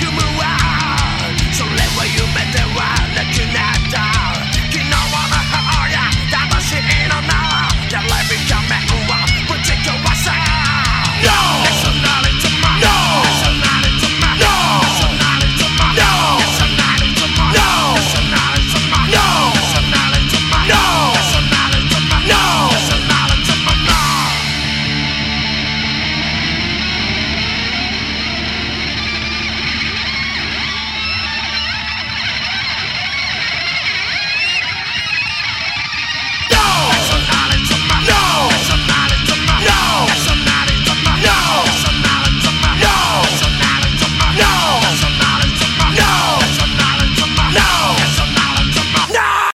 You move Kumuwa